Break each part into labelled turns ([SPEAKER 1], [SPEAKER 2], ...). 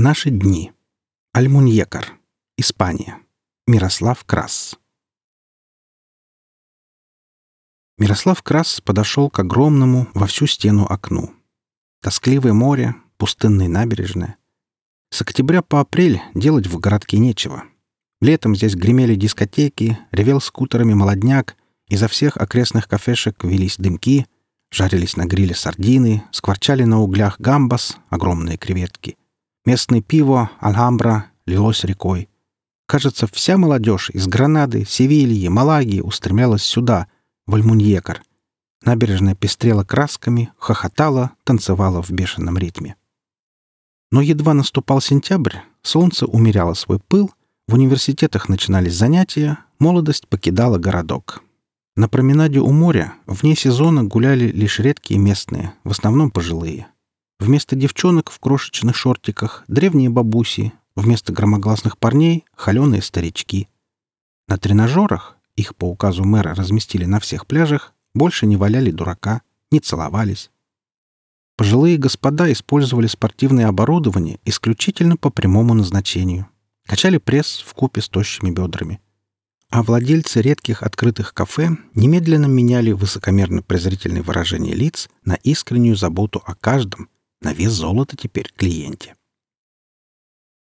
[SPEAKER 1] Наши дни. Альмуньекар. Испания. Мирослав Крас. Мирослав Крас подошел к огромному во всю стену окну. Тоскливое море, пустынная набережная. С октября по апрель делать в городке нечего. Летом здесь гремели дискотеки, ревел скутерами молодняк, изо всех окрестных кафешек велись дымки, жарились на гриле сардины, скворчали на углях гамбас, огромные креветки — Местное пиво «Альгамбра» лилось рекой. Кажется, вся молодежь из Гранады, Севильи, Малаги устремлялась сюда, в Альмуньекар. Набережная пестрела красками, хохотала, танцевала в бешеном ритме. Но едва наступал сентябрь, солнце умеряло свой пыл, в университетах начинались занятия, молодость покидала городок. На променаде у моря вне сезона гуляли лишь редкие местные, в основном пожилые — Вместо девчонок в крошечных шортиках — древние бабуси, вместо громогласных парней — холеные старички. На тренажерах, их по указу мэра разместили на всех пляжах, больше не валяли дурака, не целовались. Пожилые господа использовали спортивное оборудование исключительно по прямому назначению. Качали пресс в купе с тощими бедрами. А владельцы редких открытых кафе немедленно меняли высокомерно-презрительные выражения лиц на искреннюю заботу о каждом, на вес золота теперь клиенте.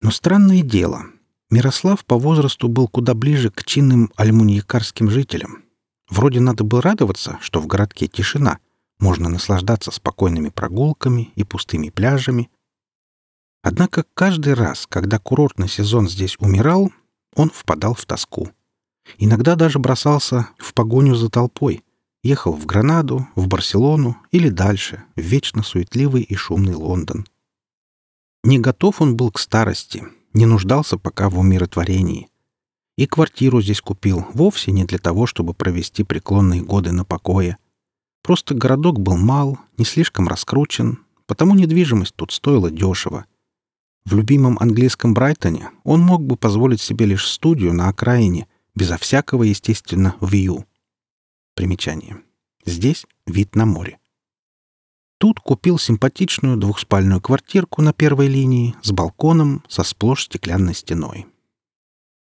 [SPEAKER 1] Но странное дело. Мирослав по возрасту был куда ближе к чинным альмуньякарским жителям. Вроде надо было радоваться, что в городке тишина, можно наслаждаться спокойными прогулками и пустыми пляжами. Однако каждый раз, когда курортный сезон здесь умирал, он впадал в тоску. Иногда даже бросался в погоню за толпой, Ехал в Гранаду, в Барселону или дальше, в вечно суетливый и шумный Лондон. Не готов он был к старости, не нуждался пока в умиротворении. И квартиру здесь купил вовсе не для того, чтобы провести преклонные годы на покое. Просто городок был мал, не слишком раскручен, потому недвижимость тут стоила дешево. В любимом английском Брайтоне он мог бы позволить себе лишь студию на окраине, безо всякого, естественно, вью. Примечание. Здесь вид на море. Тут купил симпатичную двухспальную квартирку на первой линии с балконом со сплошь стеклянной стеной.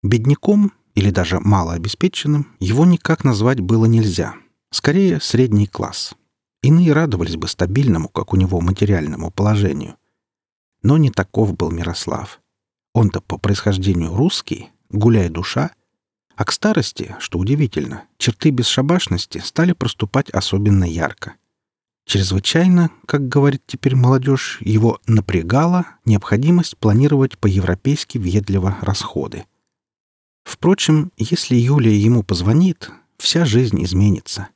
[SPEAKER 1] Бедняком или даже малообеспеченным его никак назвать было нельзя. Скорее, средний класс. Иные радовались бы стабильному, как у него, материальному положению. Но не таков был Мирослав. Он-то по происхождению русский, гуляя душа, а к старости, что удивительно, черты бесшабашности стали проступать особенно ярко. Чрезвычайно, как говорит теперь молодежь, его напрягала необходимость планировать по-европейски въедливо расходы. Впрочем, если Юлия ему позвонит, вся жизнь изменится.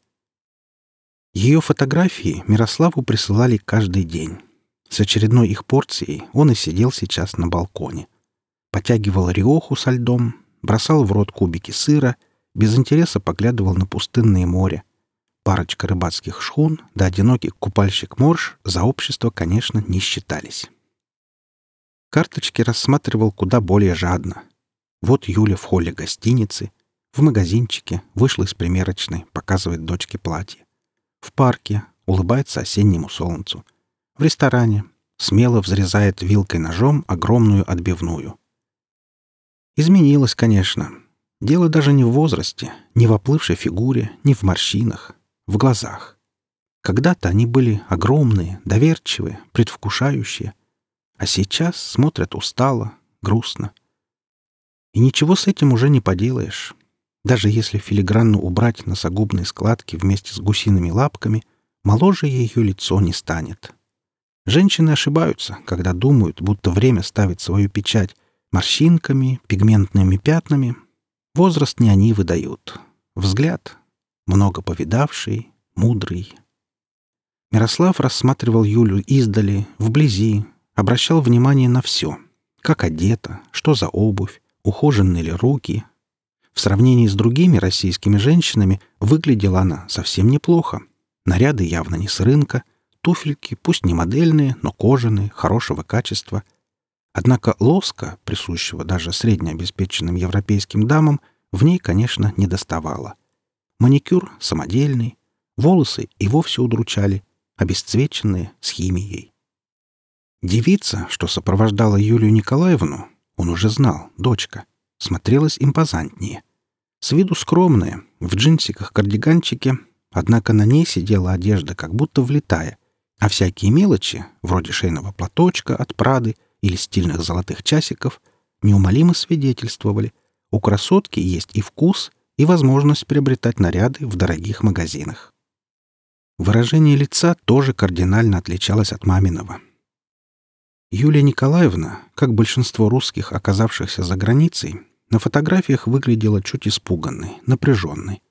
[SPEAKER 1] Ее фотографии Мирославу присылали каждый день. С очередной их порцией он и сидел сейчас на балконе. Потягивал риоху со льдом, бросал в рот кубики сыра, без интереса поглядывал на пустынное море. Парочка рыбацких шхун да одинокий купальщик Морж за общество, конечно, не считались. Карточки рассматривал куда более жадно. Вот Юля в холле гостиницы, в магазинчике, вышла из примерочной, показывает дочке платье. В парке, улыбается осеннему солнцу. В ресторане, смело взрезает вилкой-ножом огромную отбивную. Изменилось, конечно. Дело даже не в возрасте, не в оплывшей фигуре, не в морщинах, в глазах. Когда-то они были огромные, доверчивые, предвкушающие, а сейчас смотрят устало, грустно. И ничего с этим уже не поделаешь. Даже если филигранно убрать носогубные складки вместе с гусиными лапками, моложе ее лицо не станет. Женщины ошибаются, когда думают, будто время ставит свою печать, Морщинками, пигментными пятнами. Возраст не они выдают. Взгляд много повидавший, мудрый. Мирослав рассматривал Юлю издали, вблизи, обращал внимание на все. Как одета, что за обувь, ухоженные ли руки. В сравнении с другими российскими женщинами выглядела она совсем неплохо. Наряды явно не с рынка, туфельки, пусть не модельные, но кожаные, хорошего качества, Однако лоска, присущего даже среднеобеспеченным европейским дамам, в ней, конечно, не доставало. Маникюр самодельный, волосы и вовсе удручали, обесцвеченные с химией. Девица, что сопровождала Юлию Николаевну, он уже знал, дочка, смотрелась импозантнее. С виду скромная, в джинсиках-кардиганчике, однако на ней сидела одежда, как будто влетая, а всякие мелочи, вроде шейного платочка от Прады или стильных золотых часиков, неумолимо свидетельствовали, у красотки есть и вкус, и возможность приобретать наряды в дорогих магазинах. Выражение лица тоже кардинально отличалось от маминого. Юлия Николаевна, как большинство русских, оказавшихся за границей, на фотографиях выглядела чуть испуганной, напряженной.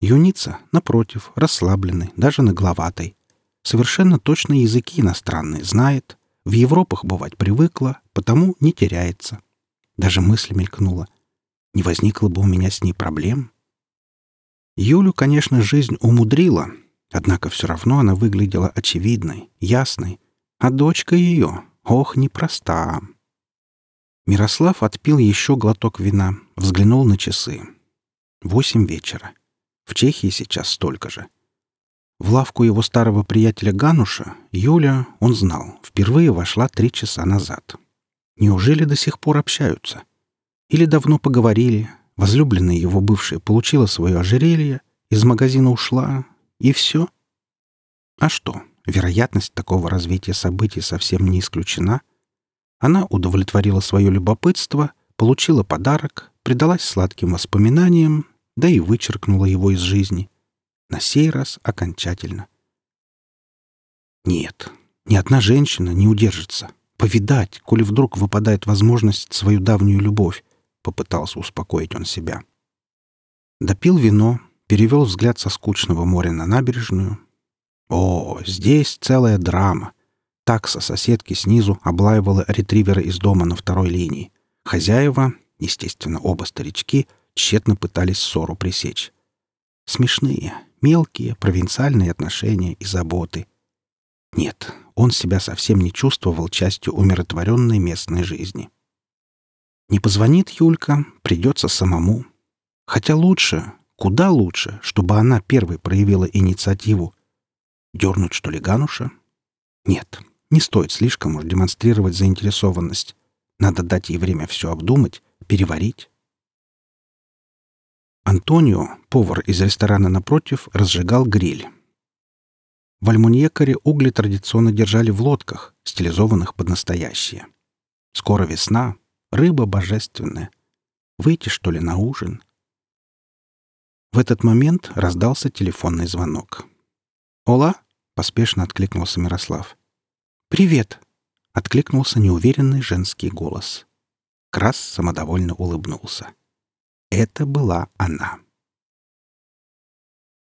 [SPEAKER 1] Юница, напротив, расслабленной, даже нагловатой. Совершенно точно языки иностранные знает, в Европах бывать привыкла, потому не теряется. Даже мысль мелькнула. Не возникло бы у меня с ней проблем? Юлю, конечно, жизнь умудрила, однако все равно она выглядела очевидной, ясной, а дочка ее, ох, непроста. Мирослав отпил еще глоток вина, взглянул на часы. Восемь вечера. В Чехии сейчас столько же. В лавку его старого приятеля Гануша Юля, он знал, впервые вошла три часа назад. Неужели до сих пор общаются? Или давно поговорили, возлюбленная его бывшая получила свое ожерелье, из магазина ушла, и все? А что, вероятность такого развития событий совсем не исключена — она удовлетворила свое любопытство, получила подарок, предалась сладким воспоминаниям, да и вычеркнула его из жизни. На сей раз окончательно. Нет, ни одна женщина не удержится. Повидать, коли вдруг выпадает возможность свою давнюю любовь, попытался успокоить он себя. Допил вино, перевел взгляд со скучного моря на набережную. О, здесь целая драма — Такса соседки снизу облаивала ретривера из дома на второй линии. Хозяева, естественно, оба старички, тщетно пытались ссору пресечь. Смешные, мелкие, провинциальные отношения и заботы. Нет, он себя совсем не чувствовал частью умиротворенной местной жизни. Не позвонит Юлька, придется самому. Хотя лучше, куда лучше, чтобы она первой проявила инициативу. Дернуть, что ли, Гануша? Нет, не стоит слишком уж демонстрировать заинтересованность. Надо дать ей время все обдумать, переварить. Антонио, повар из ресторана напротив, разжигал гриль. В Альмуньекаре угли традиционно держали в лодках, стилизованных под настоящие. Скоро весна, рыба божественная. Выйти, что ли, на ужин? В этот момент раздался телефонный звонок. «Ола?» — поспешно откликнулся Мирослав. «Привет!» — откликнулся неуверенный женский голос. Крас самодовольно улыбнулся. Это была она.